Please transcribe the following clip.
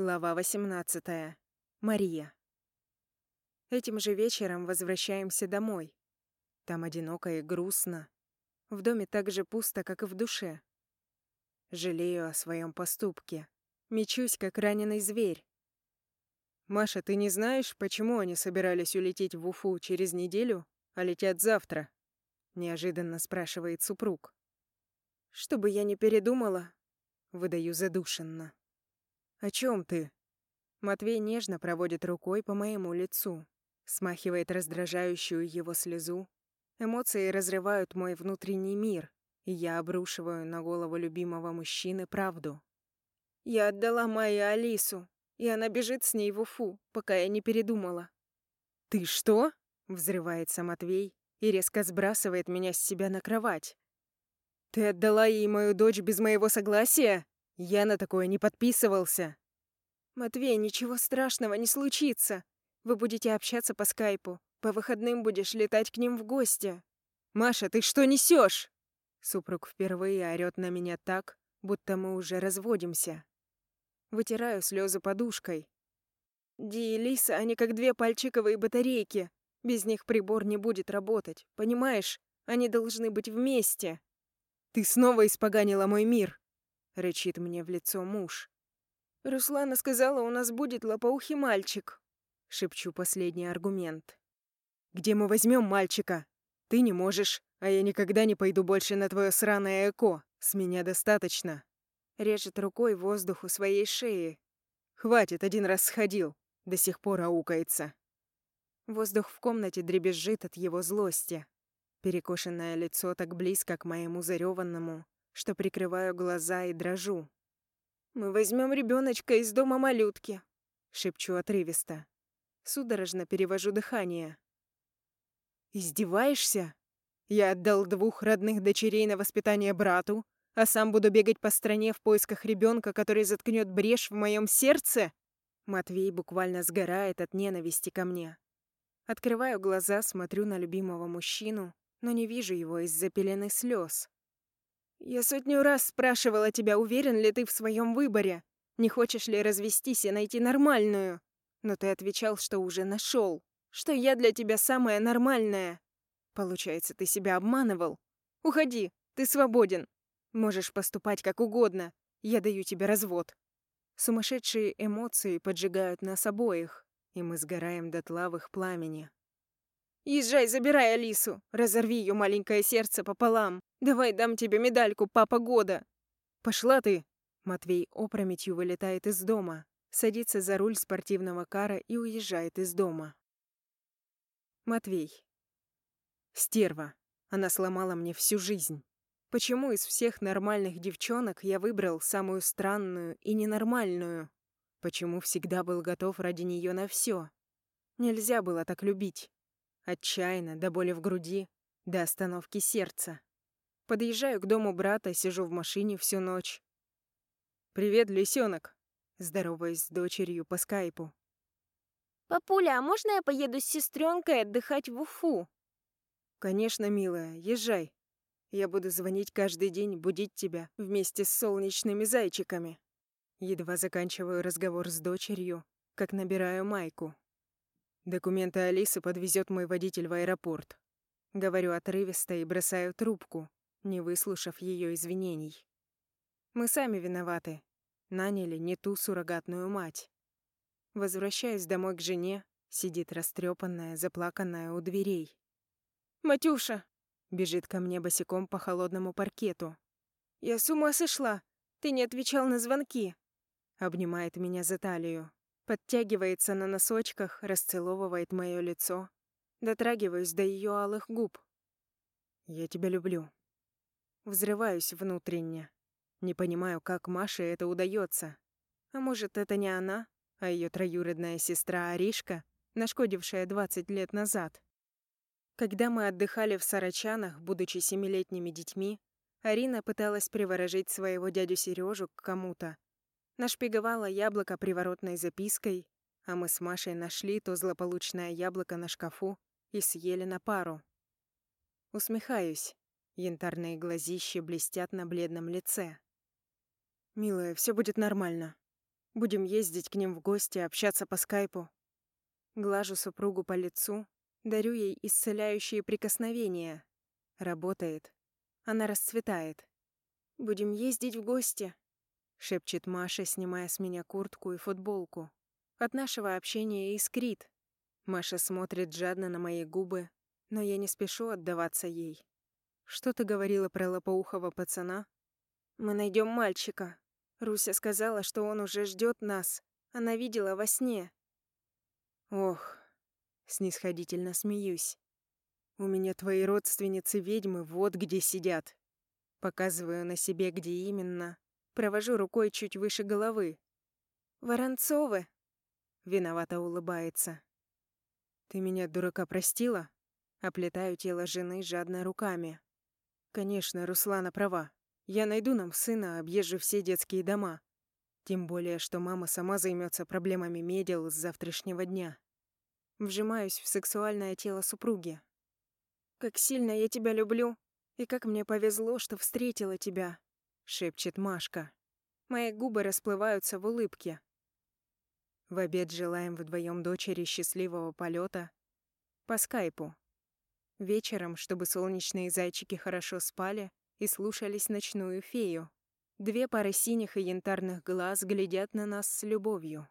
Глава 18. Мария. Этим же вечером возвращаемся домой. Там одиноко и грустно. В доме так же пусто, как и в душе. Жалею о своем поступке. Мечусь, как раненый зверь. «Маша, ты не знаешь, почему они собирались улететь в Уфу через неделю, а летят завтра?» Неожиданно спрашивает супруг. «Чтобы я не передумала», — выдаю задушенно. «О чем ты?» Матвей нежно проводит рукой по моему лицу, смахивает раздражающую его слезу. Эмоции разрывают мой внутренний мир, и я обрушиваю на голову любимого мужчины правду. Я отдала Майе Алису, и она бежит с ней в Уфу, пока я не передумала. «Ты что?» — взрывается Матвей и резко сбрасывает меня с себя на кровать. «Ты отдала ей мою дочь без моего согласия? Я на такое не подписывался!» «Матвей, ничего страшного не случится. Вы будете общаться по скайпу. По выходным будешь летать к ним в гости». «Маша, ты что несешь? Супруг впервые орёт на меня так, будто мы уже разводимся. Вытираю слезы подушкой. Ди и Лиса, они как две пальчиковые батарейки. Без них прибор не будет работать, понимаешь? Они должны быть вместе. «Ты снова испоганила мой мир!» — рычит мне в лицо муж. «Руслана сказала, у нас будет лопоухий мальчик», — шепчу последний аргумент. «Где мы возьмем мальчика? Ты не можешь, а я никогда не пойду больше на твое сраное эко. С меня достаточно». Режет рукой воздух у своей шеи. «Хватит, один раз сходил. До сих пор аукается». Воздух в комнате дребезжит от его злости. Перекошенное лицо так близко к моему зареванному, что прикрываю глаза и дрожу. «Мы возьмем ребеночка из дома малютки», — шепчу отрывисто. Судорожно перевожу дыхание. «Издеваешься? Я отдал двух родных дочерей на воспитание брату, а сам буду бегать по стране в поисках ребенка, который заткнет брешь в моем сердце?» Матвей буквально сгорает от ненависти ко мне. Открываю глаза, смотрю на любимого мужчину, но не вижу его из-за пелены слез. «Я сотню раз спрашивала тебя, уверен ли ты в своем выборе, не хочешь ли развестись и найти нормальную, но ты отвечал, что уже нашел, что я для тебя самая нормальная. Получается, ты себя обманывал. Уходи, ты свободен. Можешь поступать как угодно, я даю тебе развод». Сумасшедшие эмоции поджигают нас обоих, и мы сгораем до в их пламени. Езжай, забирай Алису. Разорви ее маленькое сердце пополам. Давай дам тебе медальку Папа Года. Пошла ты. Матвей опрометью вылетает из дома, садится за руль спортивного кара и уезжает из дома. Матвей. Стерва. Она сломала мне всю жизнь. Почему из всех нормальных девчонок я выбрал самую странную и ненормальную? Почему всегда был готов ради нее на все? Нельзя было так любить. Отчаянно, до боли в груди, до остановки сердца. Подъезжаю к дому брата, сижу в машине всю ночь. «Привет, лисенок!» Здороваюсь с дочерью по скайпу. «Папуля, а можно я поеду с сестренкой отдыхать в Уфу?» «Конечно, милая, езжай. Я буду звонить каждый день, будить тебя вместе с солнечными зайчиками». Едва заканчиваю разговор с дочерью, как набираю Майку. Документы Алисы подвезет мой водитель в аэропорт. Говорю отрывисто и бросаю трубку, не выслушав ее извинений. Мы сами виноваты. Наняли не ту суррогатную мать. Возвращаюсь домой к жене, сидит растрепанная, заплаканная у дверей. «Матюша!» — бежит ко мне босиком по холодному паркету. «Я с ума сошла! Ты не отвечал на звонки!» Обнимает меня за талию. Подтягивается на носочках, расцеловывает мое лицо. Дотрагиваюсь до ее алых губ. «Я тебя люблю». Взрываюсь внутренне. Не понимаю, как Маше это удается. А может, это не она, а ее троюродная сестра Аришка, нашкодившая 20 лет назад. Когда мы отдыхали в Сарачанах, будучи семилетними детьми, Арина пыталась приворожить своего дядю Сережу к кому-то, Нашпиговала яблоко приворотной запиской, а мы с Машей нашли то злополучное яблоко на шкафу и съели на пару. Усмехаюсь. Янтарные глазища блестят на бледном лице. «Милая, все будет нормально. Будем ездить к ним в гости, общаться по скайпу. Глажу супругу по лицу, дарю ей исцеляющие прикосновения. Работает. Она расцветает. «Будем ездить в гости», — шепчет Маша, снимая с меня куртку и футболку. От нашего общения искрит. Маша смотрит жадно на мои губы, но я не спешу отдаваться ей. «Что ты говорила про лопоухого пацана?» «Мы найдем мальчика. Руся сказала, что он уже ждет нас. Она видела во сне». «Ох», — снисходительно смеюсь. «У меня твои родственницы-ведьмы вот где сидят». Показываю на себе, где именно. Провожу рукой чуть выше головы. «Воронцовы!» Виновато улыбается. «Ты меня, дурака, простила?» Оплетаю тело жены жадно руками. Конечно, Руслана права. Я найду нам сына, объезжу все детские дома. Тем более, что мама сама займется проблемами медиал с завтрашнего дня. Вжимаюсь в сексуальное тело супруги. «Как сильно я тебя люблю, и как мне повезло, что встретила тебя», — шепчет Машка. Мои губы расплываются в улыбке. В обед желаем вдвоем дочери счастливого полета по скайпу. Вечером, чтобы солнечные зайчики хорошо спали и слушались ночную фею. Две пары синих и янтарных глаз глядят на нас с любовью.